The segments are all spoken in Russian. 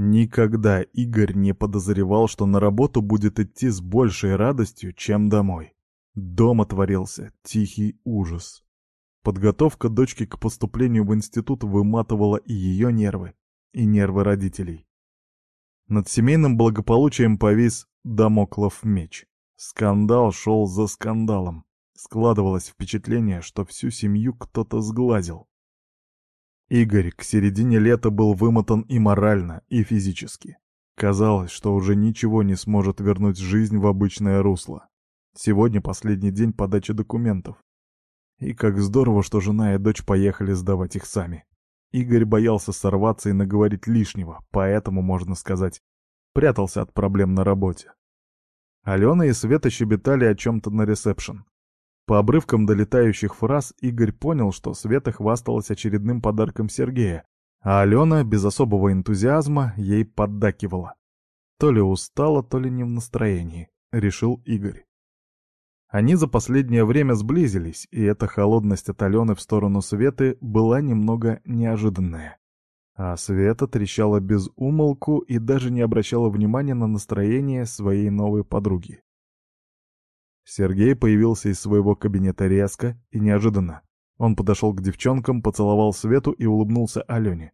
Никогда Игорь не подозревал, что на работу будет идти с большей радостью, чем домой. Дома творился тихий ужас. Подготовка дочки к поступлению в институт выматывала и ее нервы, и нервы родителей. Над семейным благополучием повис домоклов меч. Скандал шел за скандалом. Складывалось впечатление, что всю семью кто-то сглазил. Игорь к середине лета был вымотан и морально, и физически. Казалось, что уже ничего не сможет вернуть жизнь в обычное русло. Сегодня последний день подачи документов. И как здорово, что жена и дочь поехали сдавать их сами. Игорь боялся сорваться и наговорить лишнего, поэтому, можно сказать, прятался от проблем на работе. Алена и Света щебетали о чем-то на ресепшн. По обрывкам долетающих фраз Игорь понял, что Света хвасталась очередным подарком Сергея, а Алена без особого энтузиазма ей поддакивала. То ли устала, то ли не в настроении, решил Игорь. Они за последнее время сблизились, и эта холодность от Алены в сторону Светы была немного неожиданная. А Света трещала без умолку и даже не обращала внимания на настроение своей новой подруги. Сергей появился из своего кабинета резко и неожиданно. Он подошел к девчонкам, поцеловал Свету и улыбнулся Алене.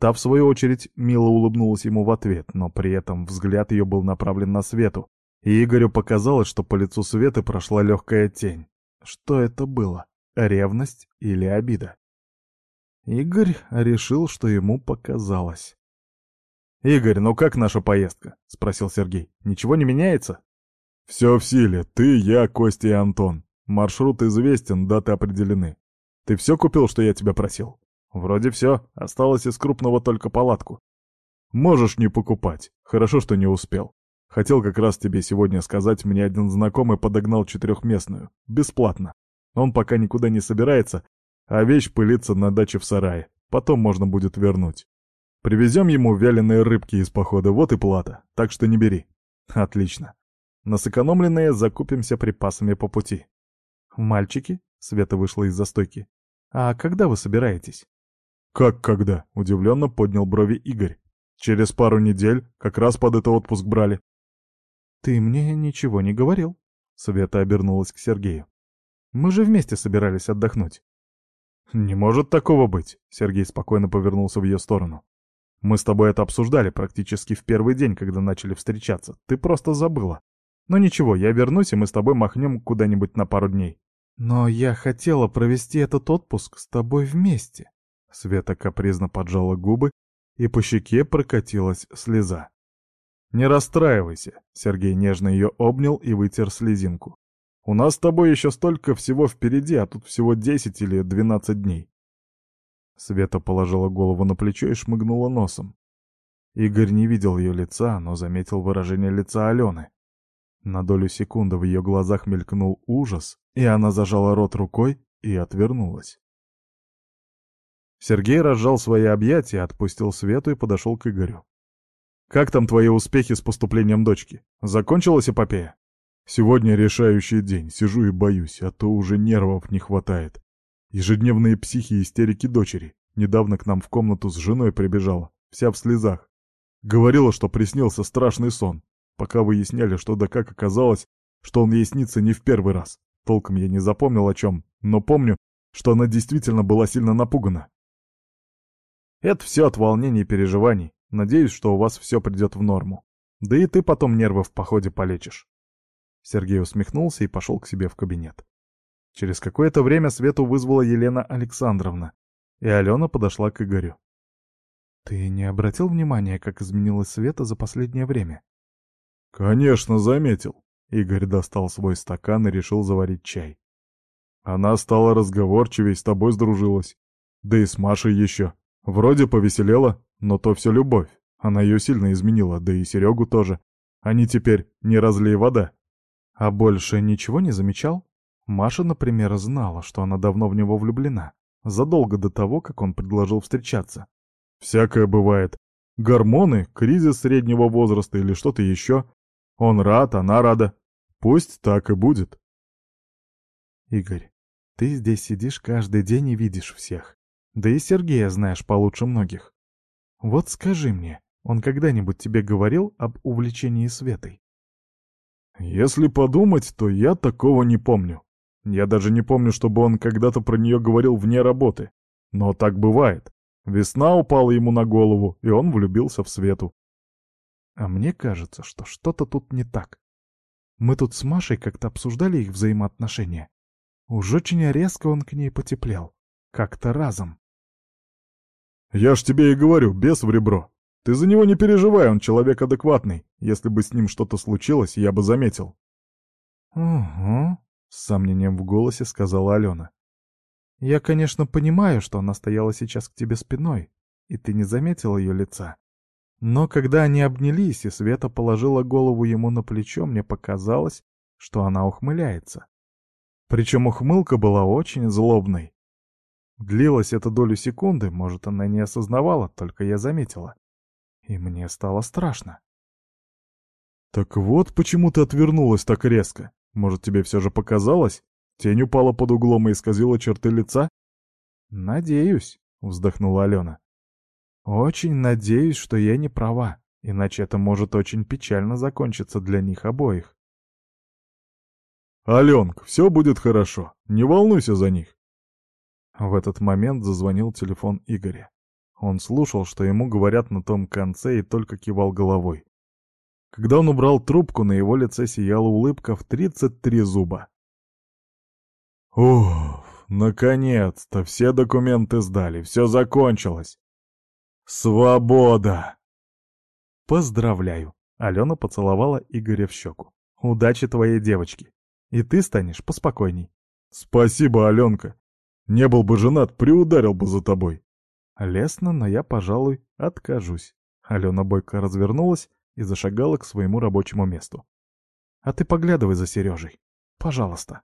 Та, в свою очередь, мило улыбнулась ему в ответ, но при этом взгляд ее был направлен на Свету, и Игорю показалось, что по лицу Светы прошла легкая тень. Что это было? Ревность или обида? Игорь решил, что ему показалось. «Игорь, ну как наша поездка?» — спросил Сергей. «Ничего не меняется?» «Все в силе. Ты, я, Костя и Антон. Маршрут известен, даты определены. Ты все купил, что я тебя просил?» «Вроде все. Осталось из крупного только палатку». «Можешь не покупать. Хорошо, что не успел. Хотел как раз тебе сегодня сказать, мне один знакомый подогнал четырехместную. Бесплатно. Он пока никуда не собирается, а вещь пылится на даче в сарае. Потом можно будет вернуть. Привезем ему вяленые рыбки из похода, вот и плата. Так что не бери. Отлично. На сэкономленные закупимся припасами по пути. «Мальчики?» — Света вышла из застойки. «А когда вы собираетесь?» «Как когда?» — удивленно поднял брови Игорь. «Через пару недель, как раз под это отпуск брали». «Ты мне ничего не говорил», — Света обернулась к Сергею. «Мы же вместе собирались отдохнуть». «Не может такого быть», — Сергей спокойно повернулся в ее сторону. «Мы с тобой это обсуждали практически в первый день, когда начали встречаться. Ты просто забыла. Но ничего, я вернусь, и мы с тобой махнем куда-нибудь на пару дней. Но я хотела провести этот отпуск с тобой вместе. Света капризно поджала губы, и по щеке прокатилась слеза. «Не расстраивайся», — Сергей нежно ее обнял и вытер слезинку. «У нас с тобой еще столько всего впереди, а тут всего десять или двенадцать дней». Света положила голову на плечо и шмыгнула носом. Игорь не видел ее лица, но заметил выражение лица Алены. На долю секунды в ее глазах мелькнул ужас, и она зажала рот рукой и отвернулась. Сергей разжал свои объятия, отпустил Свету и подошел к Игорю. «Как там твои успехи с поступлением дочки? Закончилась эпопея?» «Сегодня решающий день, сижу и боюсь, а то уже нервов не хватает. Ежедневные психи и истерики дочери. Недавно к нам в комнату с женой прибежала, вся в слезах. Говорила, что приснился страшный сон, Пока выясняли, что да как оказалось, что он ей снится не в первый раз. Толком я не запомнил о чем, но помню, что она действительно была сильно напугана. Это все от волнений и переживаний. Надеюсь, что у вас все придет в норму. Да и ты потом нервы в походе полечишь. Сергей усмехнулся и пошел к себе в кабинет. Через какое-то время Свету вызвала Елена Александровна, и Алена подошла к Игорю. «Ты не обратил внимания, как изменилась Света за последнее время?» «Конечно, заметил». Игорь достал свой стакан и решил заварить чай. Она стала разговорчивей, с тобой сдружилась. Да и с Машей еще. Вроде повеселела, но то все любовь. Она ее сильно изменила, да и Серегу тоже. Они теперь не разлей вода. А больше ничего не замечал? Маша, например, знала, что она давно в него влюблена. Задолго до того, как он предложил встречаться. Всякое бывает. Гормоны, кризис среднего возраста или что-то еще. Он рад, она рада. Пусть так и будет. Игорь, ты здесь сидишь каждый день и видишь всех. Да и Сергея знаешь получше многих. Вот скажи мне, Он когда-нибудь тебе говорил об увлечении Светой? Если подумать, то я такого не помню. Я даже не помню, чтобы он когда-то про нее говорил вне работы. Но так бывает. Весна упала ему на голову, и он влюбился в Свету. А мне кажется, что что-то тут не так. Мы тут с Машей как-то обсуждали их взаимоотношения. Уж очень резко он к ней потеплел. Как-то разом. «Я ж тебе и говорю, бес в ребро. Ты за него не переживай, он человек адекватный. Если бы с ним что-то случилось, я бы заметил». «Угу», — с сомнением в голосе сказала Алена. «Я, конечно, понимаю, что она стояла сейчас к тебе спиной, и ты не заметил ее лица. Но когда они обнялись, и Света положила голову ему на плечо, мне показалось, что она ухмыляется. Причем ухмылка была очень злобной. Длилась это долю секунды, может, она не осознавала, только я заметила. И мне стало страшно. «Так вот почему ты отвернулась так резко. Может, тебе все же показалось? Тень упала под углом и исказила черты лица?» «Надеюсь», — вздохнула Алена. «Очень надеюсь, что я не права, иначе это может очень печально закончиться для них обоих». «Аленка, все будет хорошо. Не волнуйся за них». В этот момент зазвонил телефон Игоря. Он слушал, что ему говорят на том конце, и только кивал головой. Когда он убрал трубку, на его лице сияла улыбка в 33 зуба. «Уф, наконец-то! Все документы сдали, все закончилось! Свобода!» «Поздравляю!» — Алена поцеловала Игоря в щеку. «Удачи твоей девочке! И ты станешь поспокойней!» «Спасибо, Аленка! Не был бы женат, приударил бы за тобой!» Лестно, но я, пожалуй, откажусь. Алена Бойко развернулась и зашагала к своему рабочему месту. А ты поглядывай за Сережей. Пожалуйста.